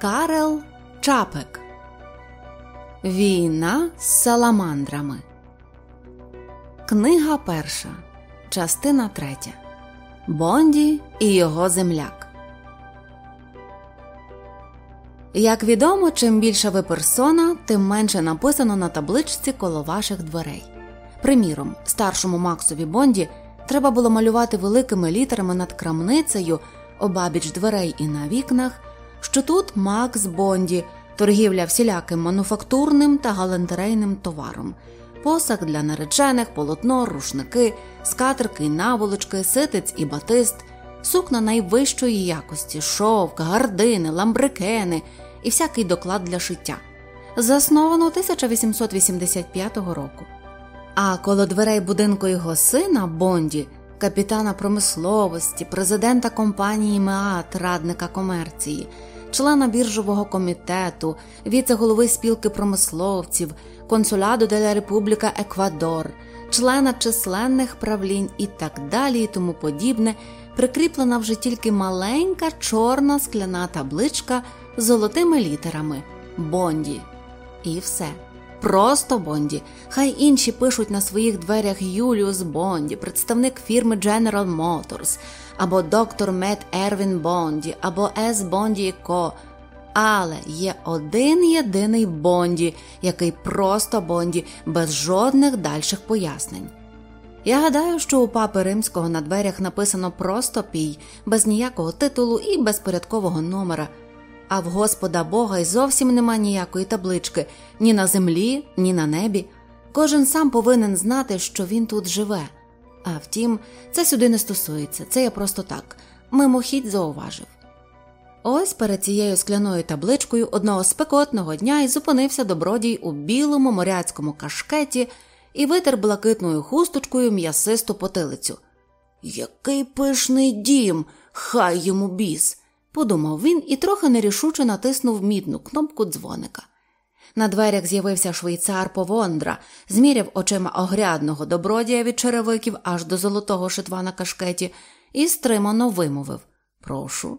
Карел Чапек Війна з саламандрами. Книга перша. Частина третя. Бонді і його земляк. Як відомо, чим більша ви персона, тим менше написано на табличці коло ваших дверей. Приміром, старшому Максові Бонді треба було малювати великими літерами над крамницею обабіч дверей і на вікнах що тут Макс Бонді, торгівля всіляким мануфактурним та галантерейним товаром, посаг для наречених, полотно, рушники, скатерки й наволочки, ситець і батист, сукна найвищої якості, шовк, гардини, ламбрикени і всякий доклад для шиття. Засновано 1885 року. А коло дверей будинку його сина Бонді, капітана промисловості, президента компанії МЕАТ, радника комерції члена біржового комітету, віце-голови спілки промисловців, консуладу де Републіка Еквадор, члена численних правлінь і так далі, і тому подібне, прикріплена вже тільки маленька чорна скляна табличка з золотими літерами Бонді. І все. Просто Бонді. Хай інші пишуть на своїх дверях Юліус Бонді, представник фірми General Motors, або доктор Мет Ервін Бонді, або С. Бонді Ко. Але є один єдиний Бонді, який просто Бонді, без жодних дальших пояснень. Я гадаю, що у папи римського на дверях написано просто пій, без ніякого титулу і без порядкового номера а в Господа Бога й зовсім нема ніякої таблички ні на землі, ні на небі. Кожен сам повинен знати, що він тут живе. А втім, це сюди не стосується, це я просто так, мимохідь зауважив. Ось перед цією скляною табличкою одного спекотного дня й зупинився добродій у білому моряцькому кашкеті і витер блакитною хусточкою м'ясисту потилицю. Який пишний дім, хай йому біс! Подумав він і трохи нерішуче натиснув мідну кнопку дзвоника. На дверях з'явився швейцар Повондра, зміряв очима огрядного добродія від черевиків аж до золотого шитва на кашкеті і стримано вимовив Прошу.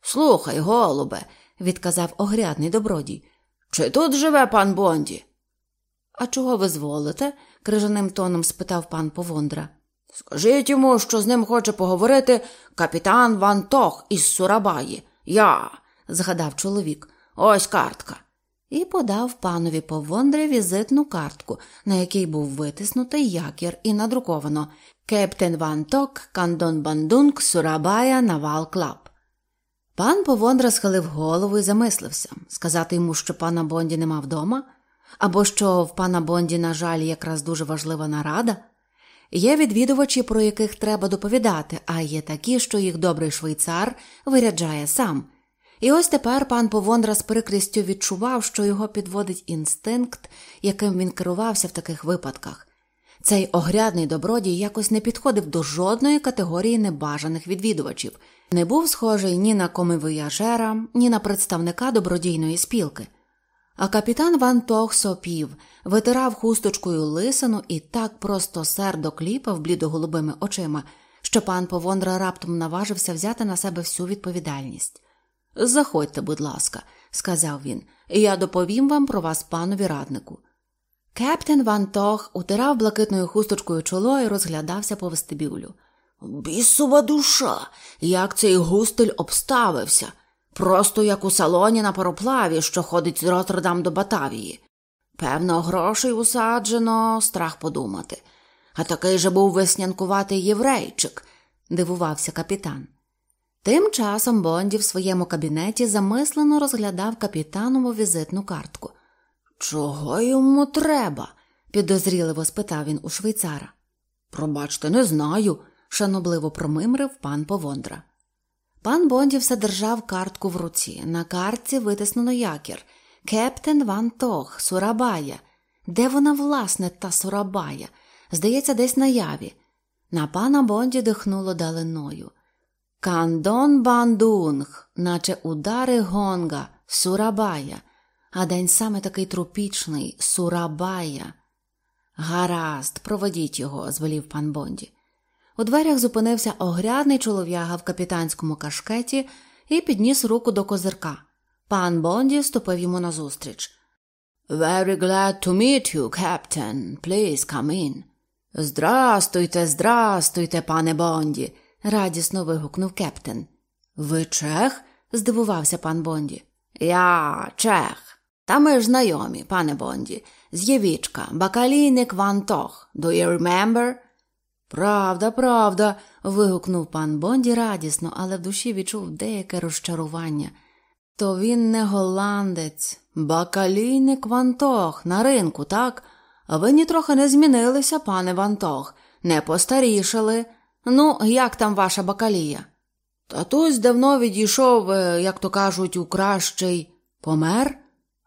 Слухай, голубе, відказав огрядний добродій. Чи тут живе пан Бонді? А чого ви зволите? крижаним тоном спитав пан Повондра. Скажіть йому, що з ним хоче поговорити капітан Ван Тох із Сурабаї. Я, згадав чоловік, ось картка. І подав панові Повондрі візитну картку, на якій був витиснутий якір і надруковано Captain Van Toch, Kandong Bandoeng, Surabaya, Naval Club. Пан Повондра схилив голову і замислився сказати йому, що пана Бонді нема вдома, або що в пана Бонді, на жаль, якраз дуже важлива нарада. Є відвідувачі, про яких треба доповідати, а є такі, що їх добрий швейцар виряджає сам. І ось тепер пан Повондра з прикрістю відчував, що його підводить інстинкт, яким він керувався в таких випадках. Цей огрядний добродій якось не підходив до жодної категорії небажаних відвідувачів, не був схожий ні на комивояжера, ні на представника добродійної спілки. А капітан Ван Тох сопів, витирав хусточкою лисину і так просто сердо кліпав блідоголубими очима, що пан Повондра раптом наважився взяти на себе всю відповідальність. Заходьте, будь ласка, сказав він, і я доповім вам про вас, панові раднику. Кептен Ван Тох утирав блакитною хусточкою чоло і розглядався по вестибюлю. Бісова душа, як цей густель обставився просто як у салоні на пароплаві, що ходить з Роттердам до Батавії. Певно, грошей усаджено, страх подумати. А такий же був веснянкуватий єврейчик, дивувався капітан. Тим часом Бонді в своєму кабінеті замислено розглядав капітанову візитну картку. Чого йому треба? підозріливо спитав він у швейцара. Пробачте, не знаю, шанобливо промимрив пан Повондра. Пан Бонді все держав картку в руці. На картці витиснено якір Кептен Ван Тох, Сурабая. Де вона, власне, та Сурабая? Здається, десь на яві. На пана Бонді дихнуло далиною. Кандон бандунг, наче удари гонга, Сурабая, а день саме такий трупічний Сурабая. Гаразд, проведіть його, звелів пан Бонді. У дверях зупинився огрядний чолов'яга в капітанському кашкеті і підніс руку до козирка. Пан Бонді ступив йому назустріч. Very glad to meet you, Captain. Please come in. Здрастуйте, здрастуйте, пане Бонді, радісно вигукнув Кептен. Ви чех? здивувався пан Бонді. Я чех. Та ми ж знайомі, пане Бонді, з'євічка, бакалійник Ван Тох. Do you remember? Правда, правда. вигукнув пан Бонді радісно, але в душі відчув деяке розчарування. То він не голландець, бакалійник Вантох на ринку, так? А ви нітрохи не змінилися, пане Вантох, не постарішали. Ну, як там ваша бакалія? Татусь давно відійшов, е, як то кажуть, у кращий помер?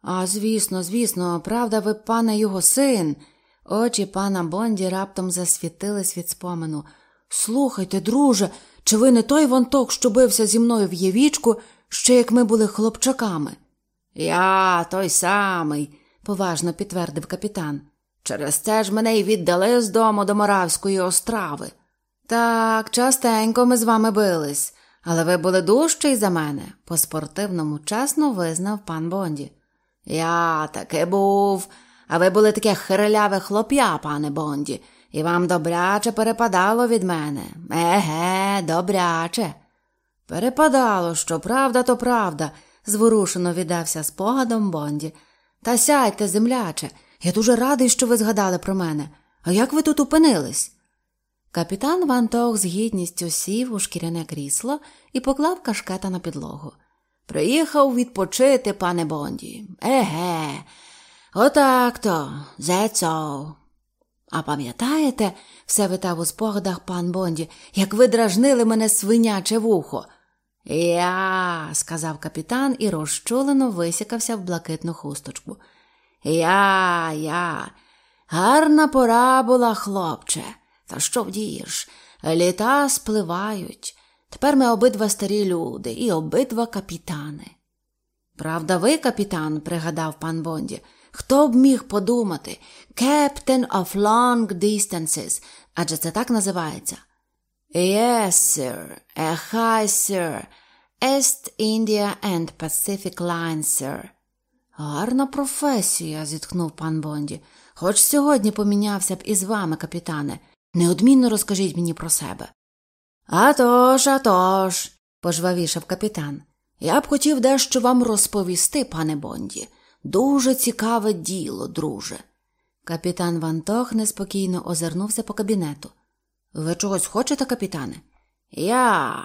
А звісно, звісно, правда, ви, пане, його син. Очі пана Бонді раптом засвітились від спомену. Слухайте, друже, чи ви не той Ванток, що бився зі мною в Євічку, ще як ми були хлопчаками? Я той самий, поважно підтвердив капітан. Через це ж мене й віддали з дому до Моравської острави. Так, частенько ми з вами бились, але ви були дужчий за мене, по спортивному чесно визнав пан Бонді. Я таки був, а ви були таке хиреляве хлоп'я, пане Бонді, і вам добряче перепадало від мене. Еге, добряче. Перепадало, що правда, то правда, зворушено віддався спогадом Бонді. Та сядьте, земляче, я дуже радий, що ви згадали про мене. А як ви тут опинились? Капітан Вантох з гідністю сів у шкіряне крісло і поклав кашкета на підлогу. Приїхав відпочити, пане Бонді. Еге, отак то, зецо. А пам'ятаєте, все витав у спогадах пан Бонді, як ви дражнили мене свиняче вухо. Я, сказав капітан і розчулено висікався в блакитну хусточку. Я, я, гарна пора була, хлопче. Та що вдієш? Літа спливають. Тепер ми обидва старі люди і обидва капітани. Правда, ви, капітан, пригадав пан Бонді, хто б міг подумати Captain of Long Distances, адже це так називається. Yes, sir, a high, sir, East India and Pacific Line, sir. Гарна професія, зітхнув пан Бонді. Хоч сьогодні помінявся б із вами, капітане. Неодмінно розкажіть мені про себе. «А тож, а тож», – пожвавішав капітан. Я б хотів дещо вам розповісти, пане Бонді. Дуже цікаве діло, друже. Капітан Вантох неспокійно озирнувся по кабінету. Ви чогось хочете, капітане? Я.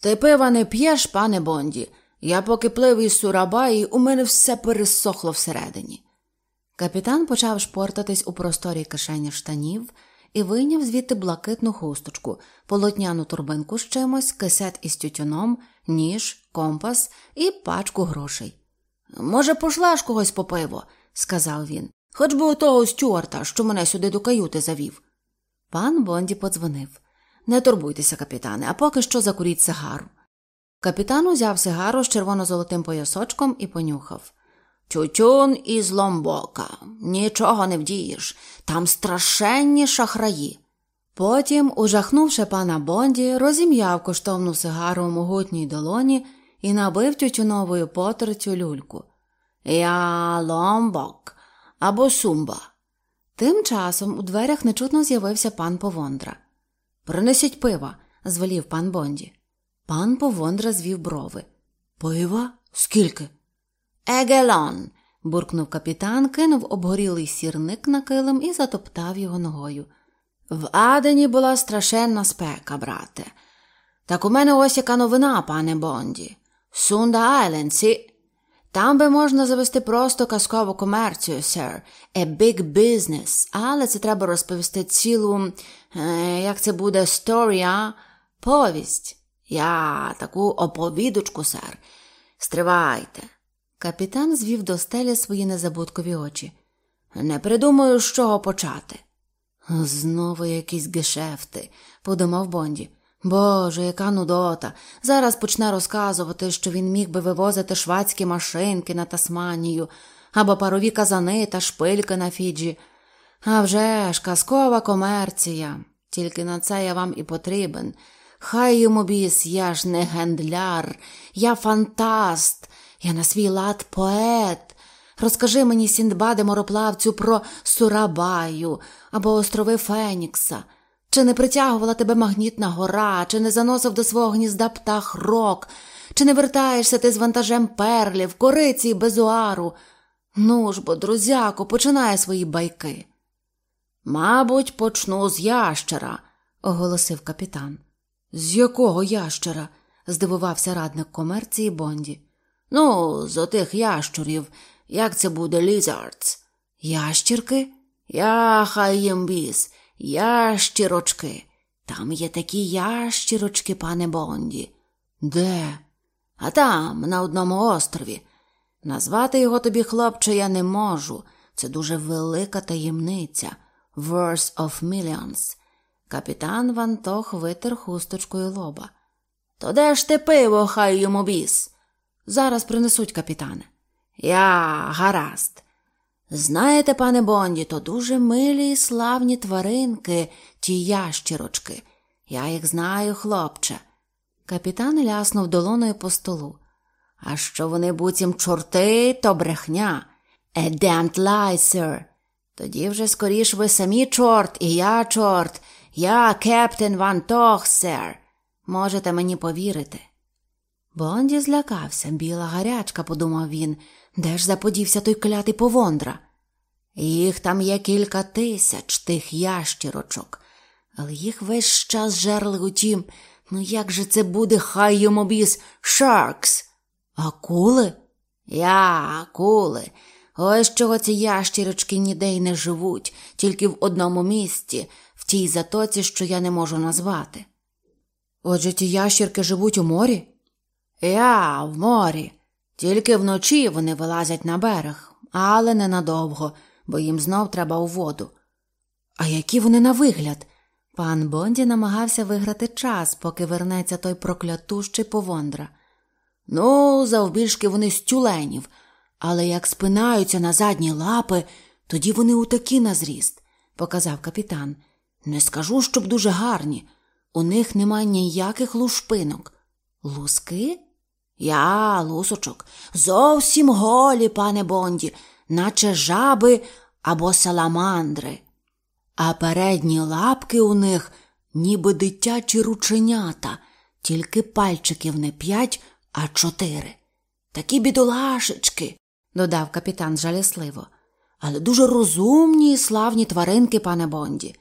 Ти пива не п'єш, пане Бонді. Я поки плив із Сурабаї, у мене все пересохло всередині. Капітан почав шпортатись у просторій кишені штанів і вийняв звідти блакитну хусточку, полотняну турбинку з чимось, кисет із тютюном, ніж, компас і пачку грошей. Може, пошлаш когось по пиво, сказав він, хоч би у того стюарта, що мене сюди до каюти завів. Пан Бонді подзвонив. Не турбуйтеся, капітане, а поки що закуріть сигару. Капітан узяв сигару з червоно-золотим поясочком і понюхав. Тютюн із ломбока, нічого не вдієш, там страшенні шахраї. Потім, ужахнувши пана Бонді, розім'яв коштовну сигару у могутній долоні і набив тютюновою потертю люльку. Я ломбок або сумба. Тим часом у дверях нечутно з'явився пан Повондра. Принесіть пива, звелів пан Бонді. Пан Повондра звів брови. Пива? Скільки? Егелон. буркнув капітан, кинув обгорілий сірник на килим і затоптав його ногою. В Адені була страшенна спека, брате. Так у мене ось яка новина, пане Бонді. Сунда Айленсі. Там би можна завести просто казкову комерцію, сер, a big business, але це треба розповісти цілу, е, як це буде, story, повість. Я таку оповідочку, сер. Стривайте. Капітан звів до стелі свої незабуткові очі. Не придумаю, з чого почати. Знову якісь гешефти, подумав Бонді. Боже, яка нудота. Зараз почне розказувати, що він міг би вивозити швацькі машинки на Тасманію або парові казани та шпильки на Фіджі. А вже ж, казкова комерція. Тільки на це я вам і потрібен. Хай йому біс, я ж не гендляр, я фантаст. Я на свій лад поет. Розкажи мені, Сіндбаде мороплавцю, про Сурабаю або острови Фенікса. Чи не притягувала тебе магнітна гора, чи не заносив до свого гнізда птах рок, чи не вертаєшся ти з вантажем перлів, кориці і безуару? Ну ж бо, друзяко, починає свої байки. Мабуть, почну з ящера, оголосив капітан. З якого ящера? здивувався радник комерції Бонді. Ну, з отих ящурів, як це буде лізардс? Ящірки? Я хай їм біс, ящірочки. Там є такі ящірочки, пане Бонді. Де? А там, на одному острові. Назвати його тобі, хлопче, я не можу. Це дуже велика таємниця. Verse of Millions. Капітан Вантох витер хусточкою лоба. То де ж те пиво, хай йому біс? Зараз принесуть капітане. Я гаразд. Знаєте, пане Бонді, то дуже милі і славні тваринки, ті ящірочки. Я їх знаю, хлопче. Капітан ляснув долоною по столу. А що вони буцім чорти, то брехня. A damned lie, sir. Тоді вже скоріш ви самі чорт, і я чорт, я кептен Ван Тох, сер. Можете мені повірити. Бонді злякався, біла гарячка, подумав він, де ж заподівся той клятий повондра. Їх там є кілька тисяч тих ящірочок, але їх весь час жерли у тім, ну як же це буде, хай йому біс, Шаркс. Акули? Я, акули. Ось чого ці ящірочки ніде й не живуть, тільки в одному місці, в тій затоці, що я не можу назвати. Отже ті ящірки живуть у морі? Я в морі. Тільки вночі вони вилазять на берег, але ненадовго, бо їм знов треба у воду. А які вони на вигляд? Пан Бонді намагався виграти час, поки вернеться той проклятущий повондра. Ну, завбільшки вони з тюленів, але як спинаються на задні лапи, тоді вони утакі на зріст, показав капітан. Не скажу, щоб дуже гарні. У них немає ніяких лушпинок. Луски? Я, лусочок, зовсім голі, пане Бонді, наче жаби або саламандри. А передні лапки у них, ніби дитячі рученята, тільки пальчиків не п'ять, а чотири. Такі бідолашечки, додав капітан жалісливо, але дуже розумні і славні тваринки, пане Бонді.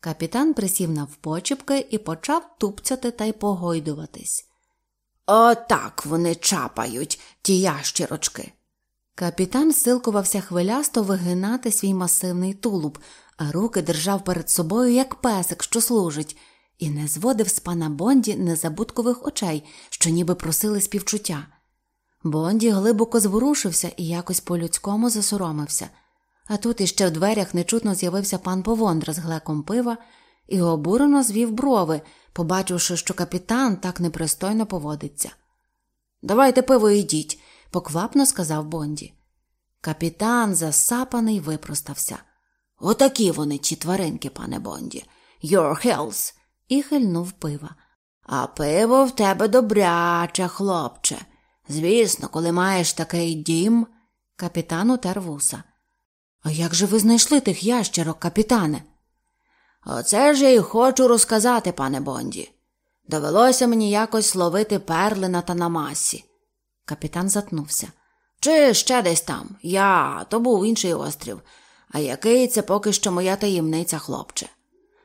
Капітан присів навпочіпки і почав тупцяти та й погойдуватись. Отак вони чапають, ті ящірочки. Капітан силкувався хвилясто вигинати свій масивний тулуб, а руки держав перед собою, як песик, що служить, і не зводив з пана Бонді незабуткових очей, що ніби просили співчуття. Бонді глибоко зворушився і якось по-людському засоромився. А тут іще в дверях нечутно з'явився пан Повондра з глеком пива і обурено звів брови, побачивши, що капітан так непристойно поводиться. Давайте пиво йдіть, поквапно сказав Бонді. Капітан, засапаний, випростався. Отакі вони, ті тваринки, пане Бонді. Your health!» і хильнув пива. А пиво в тебе добряче, хлопче. Звісно, коли маєш такий дім, капітан утер вуса. А як же ви знайшли тих ящерок, капітане? Оце ж я й хочу розказати, пане Бонді. Довелося мені якось ловити перли на Танамасі. Капітан затнувся. Чи ще десь там? Я, то був інший острів. А який це поки що моя таємниця, хлопче?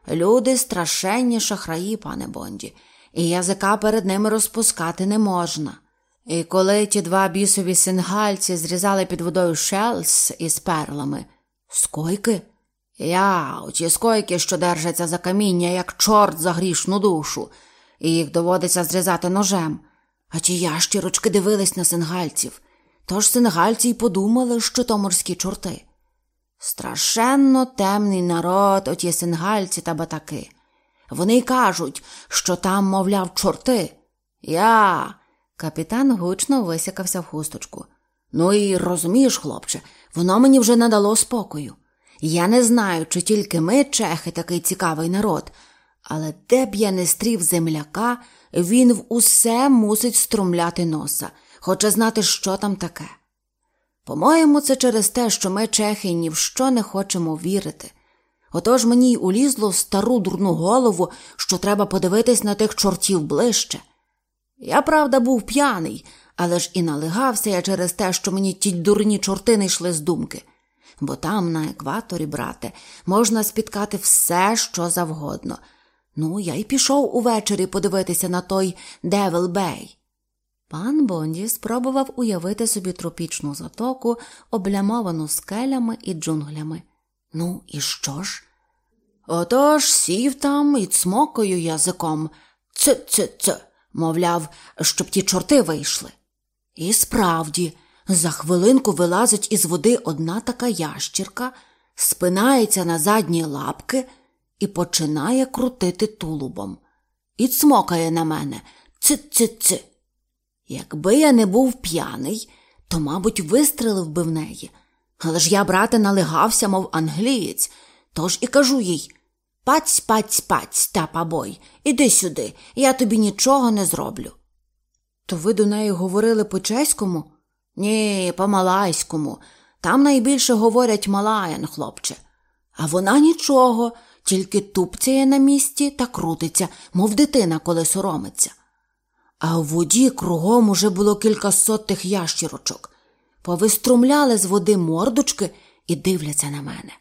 Люди страшенні шахраї, пане Бонді, і язика перед ними розпускати не можна. І коли ті два бісові сингальці зрізали під водою шелс із перлами, скойки? Я, оті скойки, що держаться за каміння, як чорт за грішну душу, і їх доводиться зрізати ножем. А ті ящірочки дивились на сингальців. Тож сингальці й подумали, що то морські чорти. Страшенно темний народ, оті сингальці та батаки. Вони й кажуть, що там, мовляв, чорти. Я. Капітан гучно висякався в хусточку. Ну і розумієш, хлопче, воно мені вже надало спокою. Я не знаю, чи тільки ми, чехи, такий цікавий народ, але де б я не стрів земляка, він в усе мусить струмляти носа, хоче знати, що там таке. По-моєму, це через те, що ми, чехи, ні в що не хочемо вірити. Отож мені й улізло в стару дурну голову, що треба подивитись на тих чортів ближче. Я, правда, був п'яний, але ж і налигався я через те, що мені ті дурні чорти не йшли з думки. Бо там, на екваторі, брате, можна спіткати все, що завгодно. Ну, я й пішов увечері подивитися на той Девил Бей. Пан Бонді спробував уявити собі тропічну затоку, облямовану скелями і джунглями. Ну, і що ж? Отож сів там і цмокою язиком. Ц-ц-ц, мовляв, щоб ті чорти вийшли. І справді, за хвилинку вилазить із води одна така ящірка, спинається на задні лапки і починає крутити тулубом. І цмокає на мене Ц-ц-ц. Якби я не був п'яний, то, мабуть, вистрелив би в неї. Але ж я, брате, налигався, мов англієць, тож і кажу їй Паць, паць, паць, та пабой, іди сюди, я тобі нічого не зроблю. То ви до неї говорили по чеському? Ні, по малайському. Там найбільше говорять малаян, хлопче. А вона нічого, тільки тупцяє на місці та крутиться, мов дитина, коли соромиться. А в воді кругом уже було кількасот тих ящірочок. Повиструмляли з води мордочки і дивляться на мене.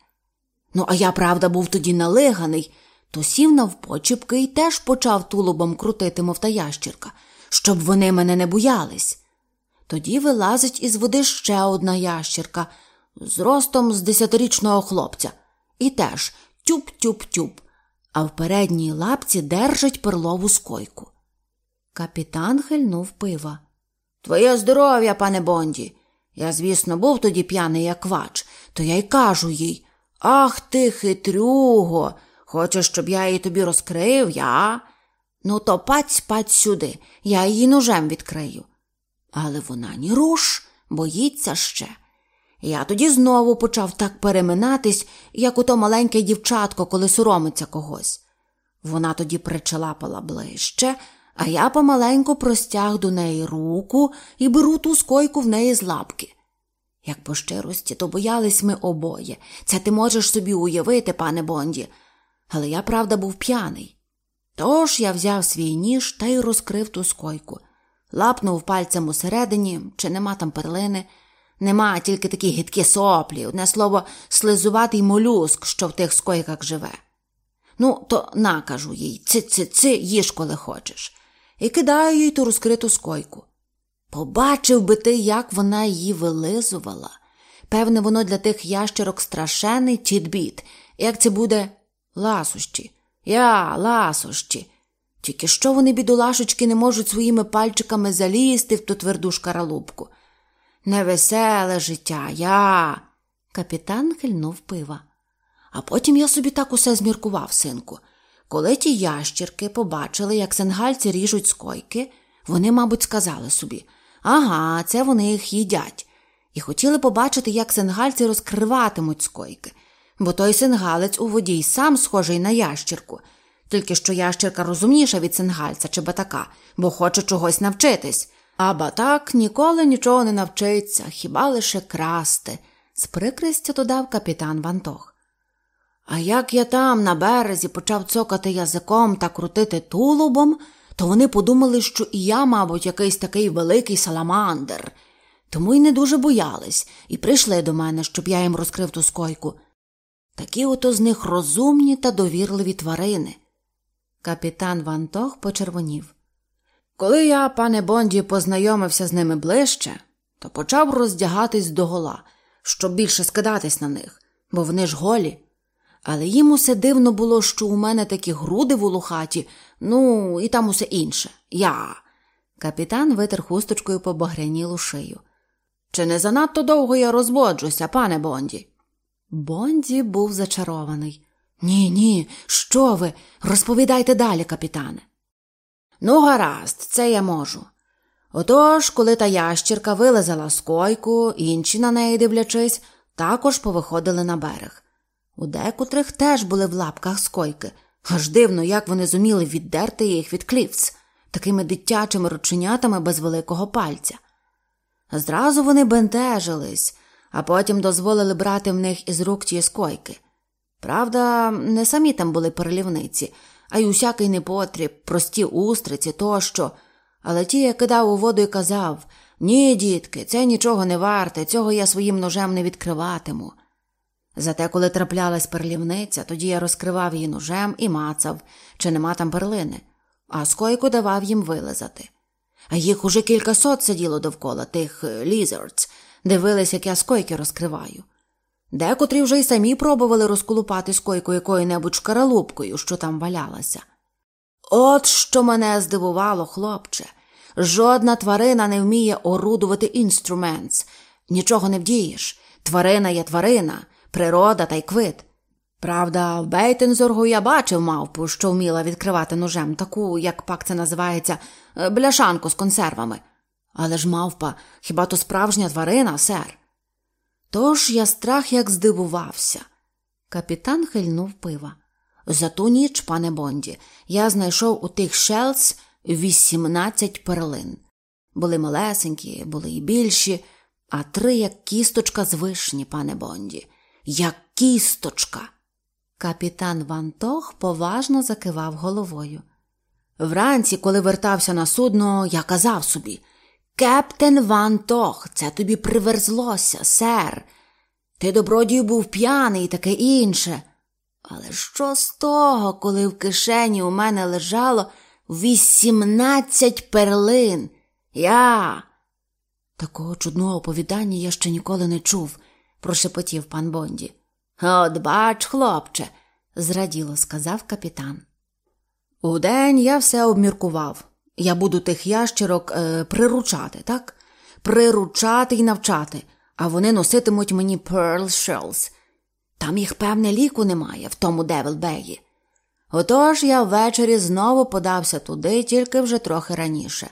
Ну, а я, правда, був тоді налиганий, то сів навпочіпки і теж почав тулубом крутити, мов та ящірка, щоб вони мене не боялись. Тоді вилазить із води ще одна ящірка з ростом з десятирічного хлопця, і теж тюп-тюп-тюп, а в передній лапці держить перлову скойку. Капітан хильнув пива. Твоє здоров'я, пане Бонді. Я, звісно, був тоді п'яний, як квач, то я й кажу їй Ах ти, хитрюго, хочеш, щоб я її тобі розкрив, я? Ну, то паць паць сюди, я її ножем відкрию. Але вона ні руш, боїться ще. Я тоді знову почав так переминатись, як ото маленьке дівчатко, коли соромиться когось. Вона тоді причалапала ближче, а я помаленьку простяг до неї руку і беру ту скойку в неї з лапки. Як по щирості, то боялись ми обоє. Це ти можеш собі уявити, пане Бонді. Але я, правда, був п'яний. Тож я взяв свій ніж та й розкрив ту скойку, лапнув пальцем усередині, чи нема там перлини. Нема тільки такі гидкі соплі, одне слово, слизуватий молюск, що в тих скойках живе. Ну, то накажу їй ци-ци-ци, їж, коли хочеш, і кидаю їй ту розкриту скойку. Побачив би ти, як вона її вилизувала. Певне, воно для тих ящерок страшенний тітбіт, як це буде ласощі. Я, ласощі. Тільки що вони, бідолашечки, не можуть своїми пальчиками залізти в ту тверду шкаралупку. Невеселе життя, я. Капітан хильнув пива. А потім я собі так усе зміркував, синку. Коли ті ящірки побачили, як сенгальці ріжуть скойки, вони, мабуть, сказали собі ага, це вони їх їдять, і хотіли побачити, як сенгальці розкриватимуть скойки, бо той сенгалець у воді й сам схожий на ящірку, тільки що ящірка розумніша від сенгальця чи батака, бо хоче чогось навчитись. А батак ніколи нічого не навчиться, хіба лише красти, з прикрістю додав капітан Вантох. А як я там на березі почав цокати язиком та крутити тулубом, то вони подумали, що і я, мабуть, якийсь такий великий саламандр, тому й не дуже боялись і прийшли до мене, щоб я їм розкрив ту скойку. Такі ото з них розумні та довірливі тварини. Капітан Вантох почервонів. Коли я, пане Бонді, познайомився з ними ближче, то почав роздягатись догола, щоб більше скидатись на них, бо вони ж голі. Але їм усе дивно було, що у мене такі груди в улухаті, ну, і там усе інше. Я. Капітан витер хусточкою по багрянілу шию. Чи не занадто довго я розводжуся, пане Бонді? Бонді був зачарований. Ні, ні, що ви? Розповідайте далі, капітане. Ну, гаразд, це я можу. Отож, коли та ящірка вилазила з койку, інші на неї дивлячись, також повиходили на берег. У декотрих теж були в лапках скойки, аж дивно, як вони зуміли віддерти їх від клівц, такими дитячими рученятами без великого пальця. Зразу вони бентежились, а потім дозволили брати в них із рук ті скойки. Правда, не самі там були перелівниці, а й усякий непотріб, прості устриці тощо. Але ті я кидав у воду і казав ні, дітки, це нічого не варте, цього я своїм ножем не відкриватиму. Зате, коли траплялась перлівниця, тоді я розкривав її ножем і мацав, чи нема там перлини, а скойку давав їм вилизати. А їх уже кількасот сиділо довкола тих лізардс, дивились, як я скойки розкриваю. Декотрі вже й самі пробували розколупати скойку якою небудь шкаралупкою, що там валялася. От що мене здивувало, хлопче. Жодна тварина не вміє орудувати інструментс. Нічого не вдієш. Тварина є тварина, природа та й квит. Правда, в Бейтензоргу я бачив мавпу, що вміла відкривати ножем таку, як пак це називається, е, бляшанку з консервами. Але ж мавпа, хіба то справжня тварина, сер? Тож я страх як здивувався. Капітан хильнув пива. За ту ніч, пане Бонді, я знайшов у тих шелц 18 перлин. Були малесенькі, були і більші, а три як кісточка з вишні, пане Бонді, як кісточка. Капітан Вантох поважно закивав головою. Вранці, коли вертався на судно, я казав собі Кептен Вантох, це тобі приверзлося, сер. Ти добродію був п'яний і таке інше. Але що з того, коли в кишені у мене лежало вісімнадцять перлин? Я. Такого чудного оповідання я ще ніколи не чув, прошепотів пан Бонді. От бач, хлопче, зраділо сказав капітан. Удень я все обміркував. Я буду тих ящерок е, приручати, так? Приручати і навчати, а вони носитимуть мені Pearl Shells. Там їх, певне, ліку немає в тому Девилбеї. Отож я ввечері знову подався туди, тільки вже трохи раніше.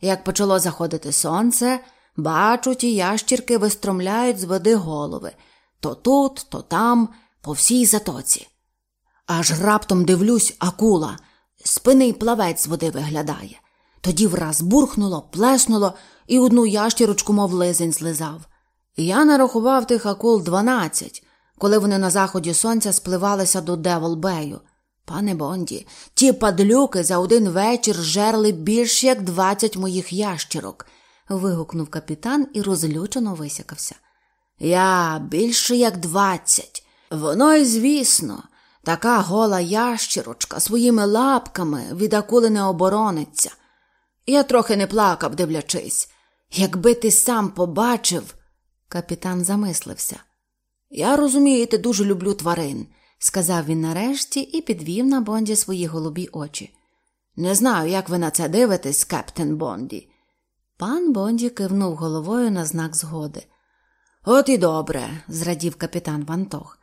Як почало заходити сонце, бачу, ті ящірки вистромляють з води голови то тут, то там, по всій затоці. Аж раптом дивлюсь, акула, спинний плавець з води виглядає. Тоді враз бурхнуло, плеснуло і одну ящірочку, мов лизень, злизав. Я нарахував тих акул дванадцять, коли вони на заході сонця спливалися до Деволбею. Пане Бонді, ті падлюки за один вечір жерли більш як двадцять моїх ящірок. вигукнув капітан і розлючено висякався. Я більше як двадцять. Воно й звісно, така гола ящірочка своїми лапками від акули не оборониться. Я трохи не плакав, дивлячись. Якби ти сам побачив, капітан замислився. Я, розумієте, дуже люблю тварин, сказав він нарешті і підвів на Бонді свої голубі очі. Не знаю, як ви на це дивитесь, кептен Бонді. Пан Бонді кивнув головою на знак згоди. От і добре, зрадів капітан Вантох.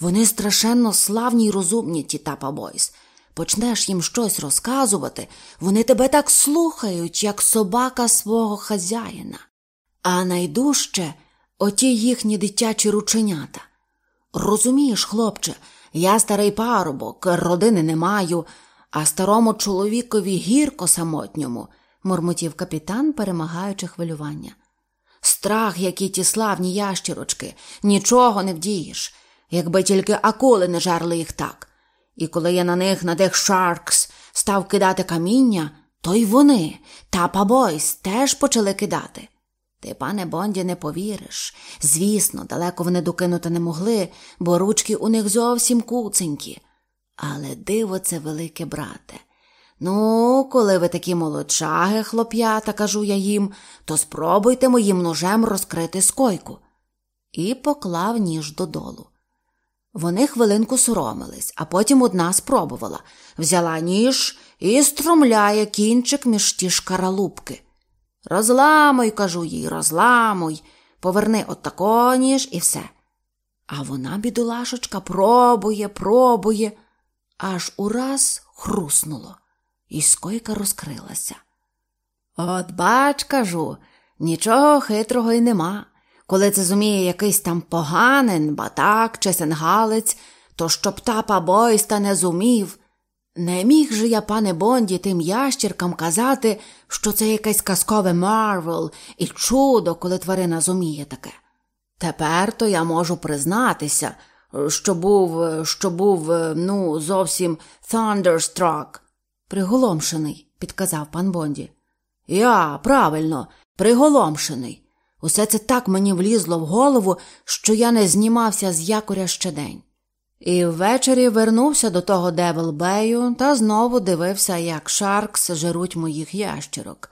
Вони страшенно славні й розумні, ті тапа бойс. Почнеш їм щось розказувати, вони тебе так слухають, як собака свого хазяїна. А найдужче оті їхні дитячі рученята. Розумієш, хлопче, я старий парубок, родини не маю, а старому чоловікові гірко самотньому, мурмотів капітан, перемагаючи хвилювання. Страх, які ті славні ящірочки, нічого не вдієш, якби тільки акули не жерли їх так. І коли я на них, на тих шаркс, став кидати каміння, то й вони, та пабойс, теж почали кидати. Ти, пане Бонді, не повіриш. Звісно, далеко вони докинути не могли, бо ручки у них зовсім куценькі. Але диво це велике брате. Ну, коли ви такі молодчаги, хлоп'ята, кажу я їм, то спробуйте моїм ножем розкрити скойку. І поклав ніж додолу. Вони хвилинку соромились, а потім одна спробувала взяла ніж і стромляє кінчик між ті шкаралупки. Розламуй, кажу їй, розламуй, поверни отако ніж і все. А вона, бідолашечка, пробує, пробує, аж ураз хруснуло і скойка розкрилася. От бач, кажу, нічого хитрого й нема. Коли це зуміє якийсь там поганин, батак чи сингалець, то щоб та пабойста не зумів. Не міг же я, пане Бонді, тим ящіркам казати, що це якесь казкове marvel і чудо, коли тварина зуміє таке. Тепер то я можу признатися, що був, що був, ну, зовсім thunderstruck. Приголомшений, підказав пан Бонді. Я, правильно, приголомшений. Усе це так мені влізло в голову, що я не знімався з якоря ще день. І ввечері вернувся до того Девилбею та знову дивився, як Шаркс жируть моїх ящерок.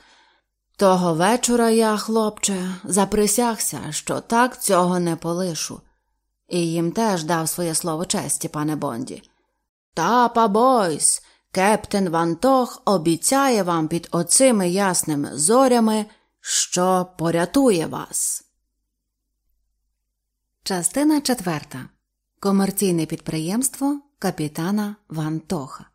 Того вечора я, хлопче, заприсягся, що так цього не полишу, і їм теж дав своє слово честі, пане Бонді. Тапа бойс, кептен Вантох обіцяє вам під оцими ясними зорями, що порятує вас. Частина четверта. Комерційне підприємство капітана Вантоха.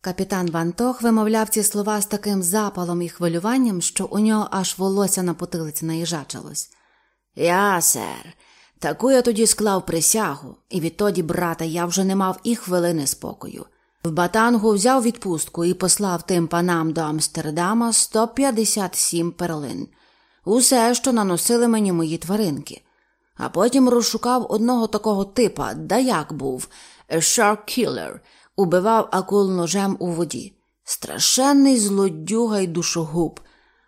Капітан Вантох вимовляв ці слова з таким запалом і хвилюванням, що у нього аж волосся на потилиці наїжачилось. Я, сер, таку я тоді склав присягу, і відтоді, брата, я вже не мав і хвилини спокою. В батангу взяв відпустку і послав тим панам до Амстердама 157 перлин, усе, що наносили мені мої тваринки, а потім розшукав одного такого типа, да як був, Shark Killer, убивав акул ножем у воді. Страшенний злодюга й душогуб.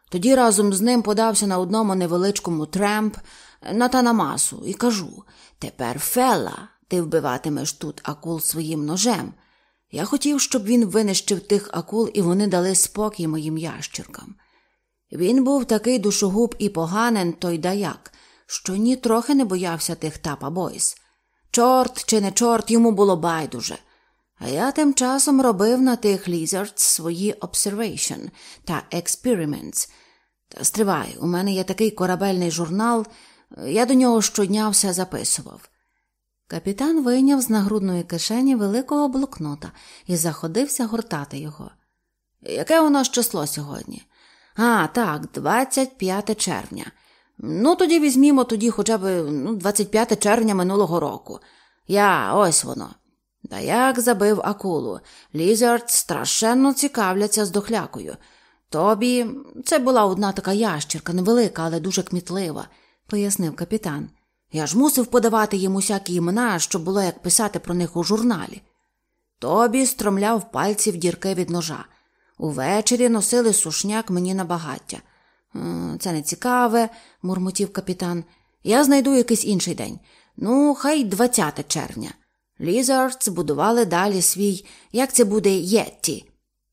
Тоді разом з ним подався на одному невеличкому tramp на Танамасу і кажу тепер, fella, ти вбиватимеш тут акул своїм ножем. Я хотів, щоб він винищив тих акул, і вони дали спокій моїм ящеркам. Він був такий душогуб і поганин той даяк, що ні трохи не боявся тих tapa boys. Чорт чи не чорт йому було байдуже. А я тим часом робив на тих lizards свої observation та experiments. Та стривай, у мене є такий корабельний журнал, я до нього щодня все записував. Капітан вийняв з нагрудної кишені великого блокнота і заходився гортати його. Яке у нас число сьогодні? А, так, 25 червня. Ну, тоді візьмімо тоді хоча б ну, 25 червня минулого року. Я ось воно. Та як забив акулу. Лізард страшенно цікавляться з дохлякою. Тобі це була одна така ящірка, невелика, але дуже кмітлива, пояснив капітан. Я ж мусив подавати їм усякі імена, щоб було як писати про них у журналі. Тобі стромляв пальці в дірки від ножа. Увечері носили сушняк мені на багаття. Це не цікаве, мурмотів капітан. Я знайду якийсь інший день. Ну, хай 20 червня. Лізардс будували далі свій, як це буде, єтті.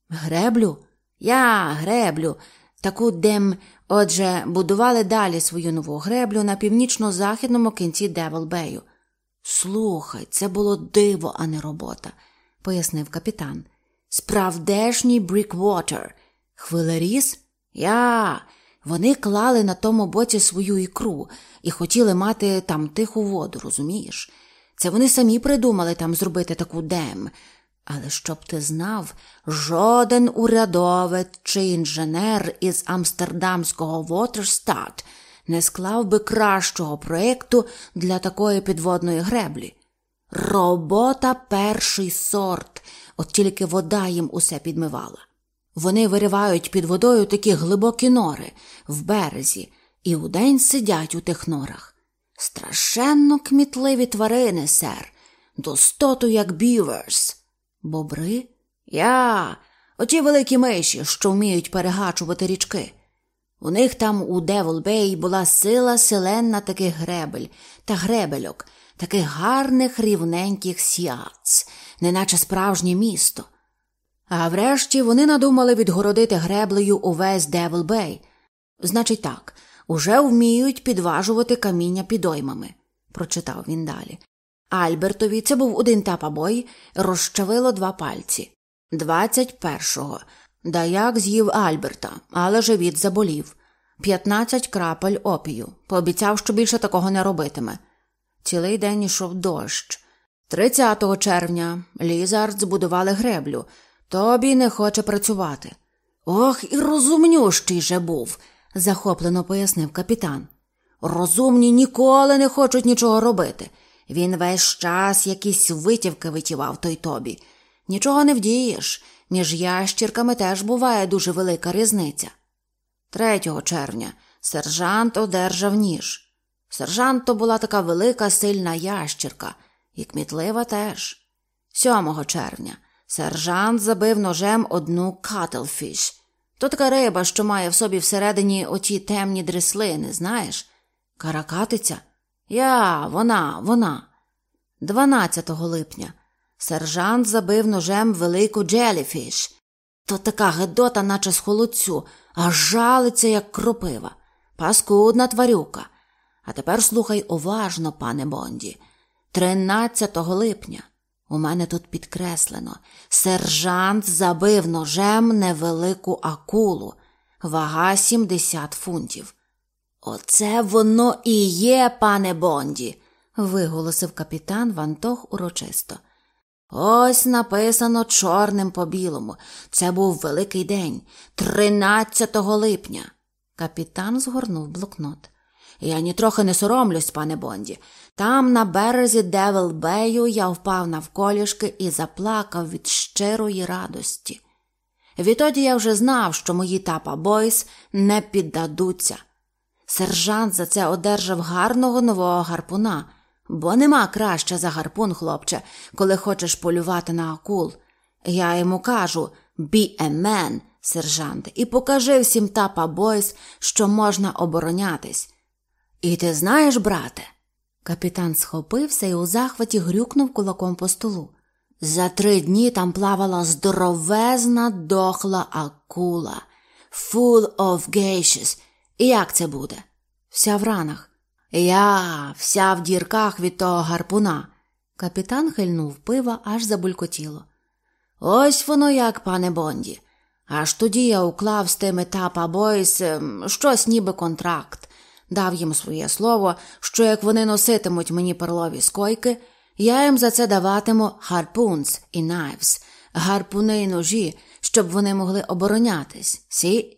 Греблю? Я греблю. Таку дем, отже, будували далі свою нову греблю на північно-західному кінці Деволбею. Слухай, це було диво, а не робота, пояснив капітан. Справдешній Бріквотер. Хвилеріс? Я. Вони клали на тому боці свою ікру і хотіли мати там тиху воду, розумієш? Це вони самі придумали там зробити таку дем. Але щоб ти знав, жоден урядовець чи інженер із Амстердамського Вотерстат не склав би кращого проєкту для такої підводної греблі. Робота перший сорт, от тільки вода їм усе підмивала. Вони виривають під водою такі глибокі нори в березі і удень сидять у тих норах. Страшенно кмітливі тварини, сер, достоту, як біверс. Бобри? Я, оті великі миші, що вміють перегачувати річки. У них там у Деволбей була сила селенна таких гребель та гребельок, таких гарних рівненьких сіац, неначе справжнє місто. А врешті вони надумали відгородити греблею увесь Девилбей. Значить, так, уже вміють підважувати каміння підоймами, прочитав він далі. Альбертові це був один тапабой, розчавило два пальці. Двадцять першого. Даяк з'їв Альберта, але живіт заболів. П'ятнадцять крапель опію. Пообіцяв, що більше такого не робитиме. Цілий день ішов дощ. 30 червня Лізард збудували греблю. Тобі не хоче працювати. Ох, і розумнющий же був, захоплено пояснив капітан. Розумні ніколи не хочуть нічого робити. Він весь час якісь витівки витівав той тобі. Нічого не вдієш. Між ящірками теж буває дуже велика різниця. 3 червня сержант одержав ніж. Сержант то була така велика сильна ящірка, і кмітлива теж. 7 червня сержант забив ножем одну катлфіш. То така риба, що має в собі всередині оті темні дрислини, знаєш? Каракатиця? Я, вона, вона. 12 липня сержант забив ножем велику джеліфіш. То така гедота, наче з холодцю, а жалиться, як кропива. Паскудна тварюка. А тепер слухай уважно, пане Бонді. 13 липня. У мене тут підкреслено сержант забив ножем невелику акулу, вага 70 фунтів. Оце воно і є, пане Бонді, виголосив капітан Вантох урочисто. Ось написано чорним по білому. Це був великий день, 13 липня. Капітан згорнув блокнот. Я нітрохи не соромлюсь, пане Бонді. Там, на березі Девилбею, я впав навколішки і заплакав від щирої радості. Відтоді я вже знав, що мої тапа Бойс не піддадуться. Сержант за це одержав гарного нового гарпуна, бо нема краще за гарпун, хлопче, коли хочеш полювати на акул. Я йому кажу «Be a man», сержант, і покажи всім тапа Бойс, що можна оборонятись. І ти знаєш, брате? Капітан схопився і у захваті грюкнув кулаком по столу. За три дні там плавала здоровезна дохла акула, full of geishas. І як це буде? Вся в ранах. Я, вся в дірках від того гарпуна. Капітан хильнув пива, аж забулькотіло. Ось воно як, пане Бонді. Аж тоді я уклав з тими tapa boys ем, щось ніби контракт дав їм своє слово, що як вони носитимуть мені перлові скойки, я їм за це даватиму harpoons і knives, гарпуни й ножі, щоб вони могли оборонятись. See?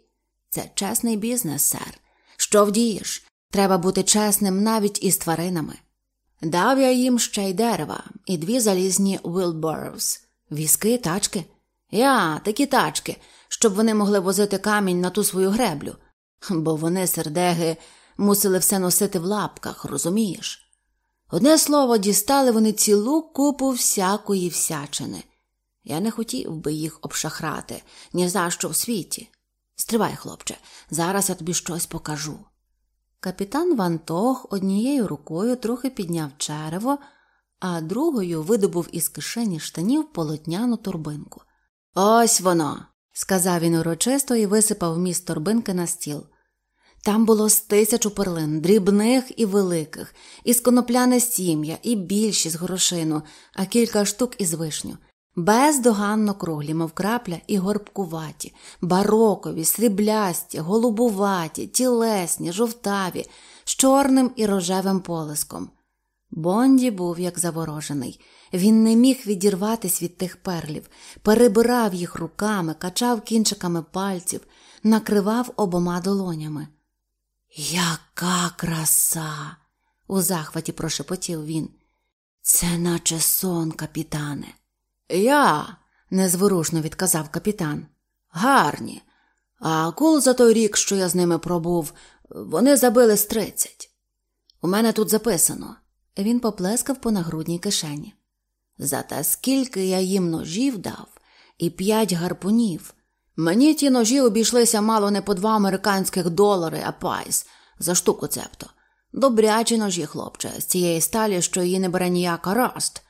Це чесний бізнес, сер. Що вдієш? Треба бути чесним навіть із тваринами. Дав я їм ще й дерева і дві залізні Wilburrows. візки, тачки. Я, такі тачки, щоб вони могли возити камінь на ту свою греблю, бо вони, сердеги, мусили все носити в лапках, розумієш? Одне слово, дістали вони цілу купу всякої всячини. Я не хотів би їх обшахрати ні за що в світі. Стривай, хлопче, зараз я тобі щось покажу. Капітан Вантох однією рукою трохи підняв черево, а другою видобув із кишені штанів полотняну торбинку. Ось воно, сказав він урочисто і висипав міст торбинки на стіл. Там було з тисячу перлин, дрібних і великих, із конопляне сім'я, і більшість грошину, а кілька штук із вишню. Бездоганно круглі, мов крапля, і горбкуваті, барокові, сріблясті, голубуваті, тілесні, жовтаві, з чорним і рожевим полиском. Бонді був як заворожений. Він не міг відірватись від тих перлів, перебирав їх руками, качав кінчиками пальців, накривав обома долонями. Яка краса! у захваті прошепотів він. Це наче сон, капітане. Я, незворушно відказав капітан. Гарні. А кул за той рік, що я з ними пробув, вони забили з тридцять. У мене тут записано. Він поплескав по нагрудній кишені. Зате скільки я їм ножів дав, і п'ять гарпунів, Мені ті ножі обійшлися мало не по два американських долари, а пайс за штуку цебто. Добрячі ножі, хлопче, з цієї сталі, що її не бере ніяка раст.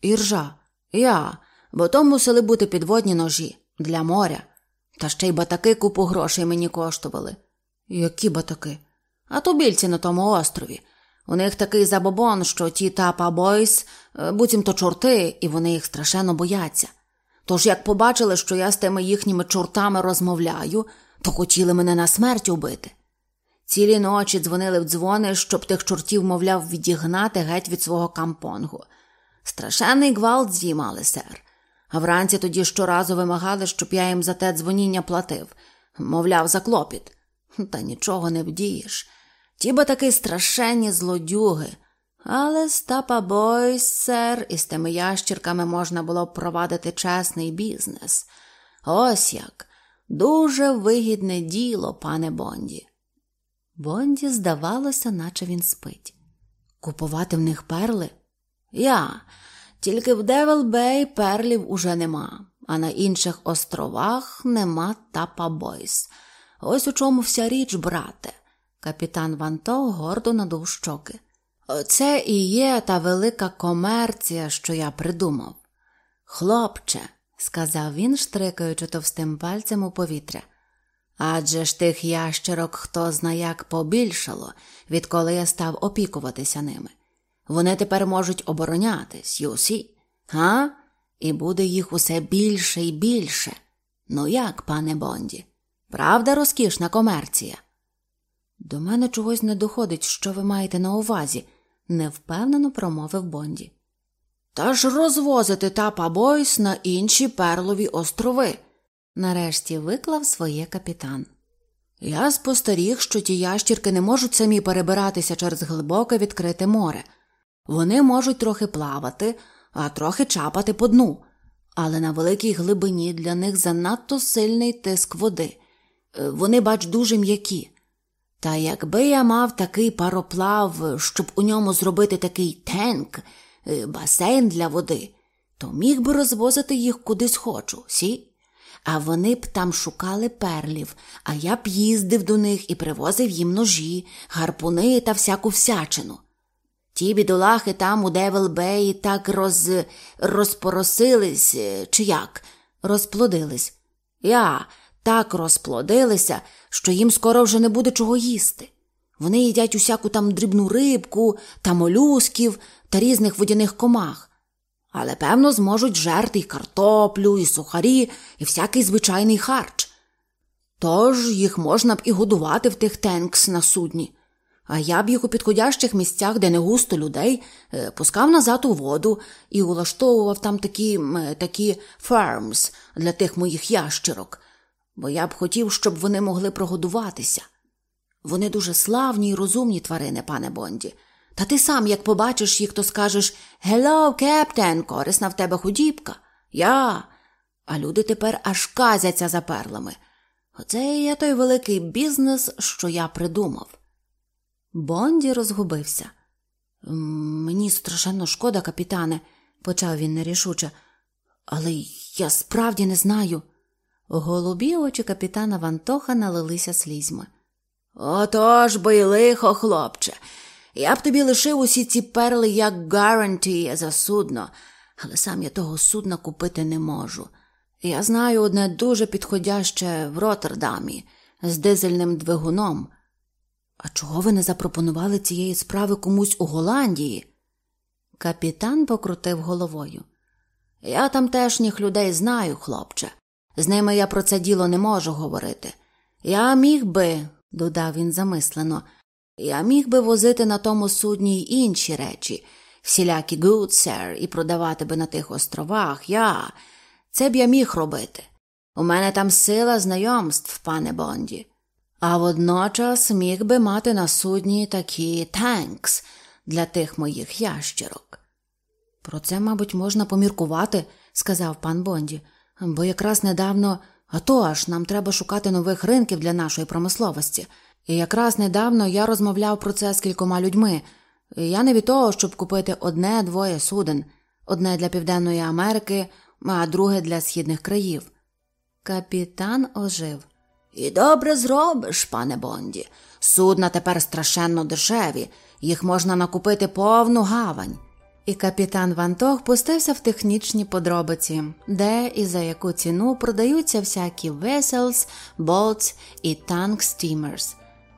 Іржа, я, бо то мусили бути підводні ножі для моря. Та ще й батаки купу грошей мені коштували. Які батаки? А то більці на тому острові. У них такий забобон, що ті тапа бойс, е, буцімто чорти, і вони їх страшенно бояться. Тож, як побачили, що я з тими їхніми чортами розмовляю, то хотіли мене на смерть убити. Цілі ночі дзвонили в дзвони, щоб тих чортів, мовляв, відігнати геть від свого кампонгу. Страшенний гвалт з'їмали, сер. А вранці тоді щоразу вимагали, щоб я їм за те дзвоніння платив, мовляв, за клопіт. Та нічого не вдієш. Ті бо таки страшенні злодюги. Але з Тапа Бойс, сер, із тими ящірками можна було б провадити чесний бізнес. Ось як. Дуже вигідне діло, пане Бонді. Бонді здавалося, наче він спить. Купувати в них перли? Я. Тільки в Devil Bay перлів уже нема, а на інших островах нема tapa boys. Ось у чому вся річ, брате. Капітан Ван Тох гордо надув щоки. Оце і є та велика комерція, що я придумав. Хлопче, сказав він, штрикаючи товстим пальцем у повітря. Адже ж тих ящерок хто зна як побільшало, відколи я став опікуватися ними. Вони тепер можуть оборонятись, Юсі, га? І буде їх усе більше і більше. Ну як, пане Бонді? Правда, розкішна комерція? До мене чогось не доходить, що ви маєте на увазі, невпевнено промовив Бонді. Та ж розвозити тапа Бойс на інші перлові острови, нарешті виклав своє капітан. Я спостеріг, що ті ящірки не можуть самі перебиратися через глибоке відкрите море. Вони можуть трохи плавати, а трохи чапати по дну, але на великій глибині для них занадто сильний тиск води. Е, вони, бач, дуже м'які. Та якби я мав такий пароплав, щоб у ньому зробити такий тенк, е, басейн для води, то міг би розвозити їх кудись хочу, сі? А вони б там шукали перлів, а я б їздив до них і привозив їм ножі, гарпуни та всяку всячину. Ті бідолахи там у Девелбеї так роз... розпоросились, е, чи як, розплодились. Я так розплодилися, що їм скоро вже не буде чого їсти. Вони їдять усяку там дрібну рибку та молюсків та різних водяних комах, але, певно, зможуть жерти і картоплю, і сухарі, і всякий звичайний харч. Тож їх можна б і годувати в тих тенкс на судні, а я б їх у підходящих місцях, де не густо людей, е, пускав назад у воду і улаштовував там такі такі фермс для тих моїх ящерок бо я б хотів, щоб вони могли прогодуватися. Вони дуже славні й розумні тварини, пане Бонді. Та ти сам, як побачиш їх, то скажеш Геллоу, кептен, корисна в тебе худібка. Я. А люди тепер аж казяться за перлами. Оце і є той великий бізнес, що я придумав. Бонді розгубився. Мені страшенно шкода, капітане, почав він нерішуче, але я справді не знаю. Голубі очі капітана Вантоха налилися слізьми. Отож бо й лихо, хлопче. Я б тобі лишив усі ці перли як гарантії за судно, але сам я того судна купити не можу. Я знаю одне дуже підходяще в Роттердамі з дизельним двигуном. А чого ви не запропонували цієї справи комусь у Голландії? Капітан покрутив головою. Я тамтешніх людей знаю, хлопче. З ними я про це діло не можу говорити. Я міг би, додав він замислено, я міг би возити на тому судні й інші речі, всілякі гудсер, і продавати би на тих островах. Я. Це б я міг робити. У мене там сила знайомств, пане Бонді. А водночас міг би мати на судні такі танкс для тих моїх ящерок. Про це, мабуть, можна поміркувати, сказав пан Бонді бо якраз недавно, а то аж нам треба шукати нових ринків для нашої промисловості. І якраз недавно я розмовляв про це з кількома людьми. Я не від того, щоб купити одне-двоє суден, одне для Південної Америки, а друге для східних країв. Капітан ожив. І добре зробиш, пане Бонді. Судна тепер страшенно дешеві, їх можна накупити повну гавань. І капітан Вантох пустився в технічні подробиці, де і за яку ціну продаються всякі vessels, boats і tank steamers.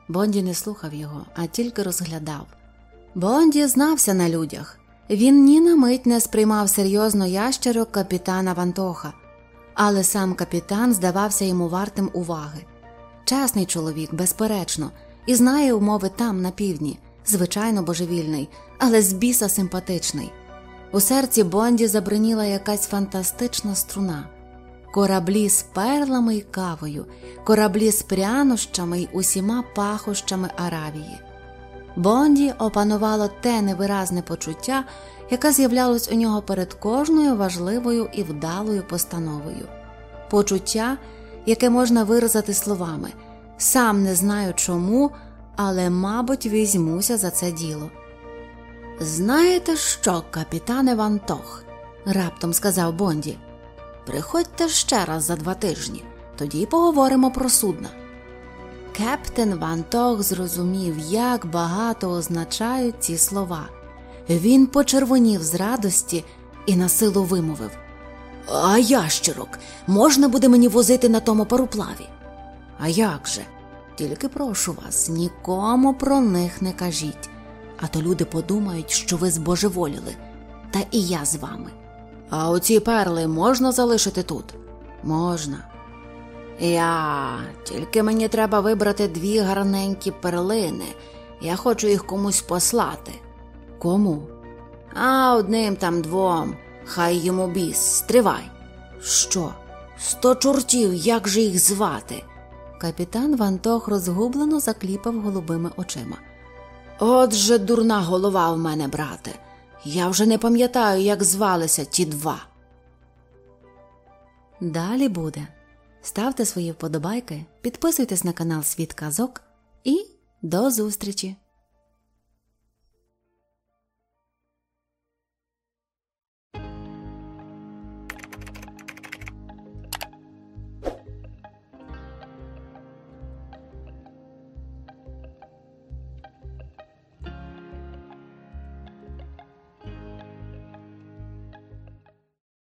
Бонді не слухав його, а тільки розглядав. Бонді знався на людях. Він ні на мить не сприймав серйозно ящерок капітана Вантоха, але сам капітан здавався йому вартим уваги. Чесний чоловік, безперечно, і знає умови там, на півдні звичайно божевільний, але з біса симпатичний. У серці Бонді забриніла якась фантастична струна, кораблі з перлами й кавою, кораблі з прянощами й усіма пахощами Аравії. Бонді опанувало те невиразне почуття, яке з'являлось у нього перед кожною важливою і вдалою постановою. Почуття, яке можна виразити словами сам не знаю чому, але, мабуть, візьмуся за це діло. Знаєте що, капітане Вантох? раптом сказав Бонді. Приходьте ще раз за два тижні, тоді поговоримо про судна. Кептен Вантох зрозумів, як багато означають ці слова. Він почервонів з радості і на силу вимовив А ящерок, можна буде мені возити на тому пароплаві? А як же? Тільки прошу вас, нікому про них не кажіть, а то люди подумають, що ви збожеволіли, та і я з вами. А оці перли можна залишити тут? Можна. Я, тільки мені треба вибрати дві гарненькі перлини. Я хочу їх комусь послати. Кому? А одним там двом. Хай йому біс, стривай. Що? Сто чортів, як же їх звати? Капітан Вантох розгублено закліпав голубими очима. От же дурна голова в мене, брате. Я вже не пам'ятаю, як звалися ті два. Далі буде. Ставте свої вподобайки, підписуйтесь на канал Світ Казок і до зустрічі!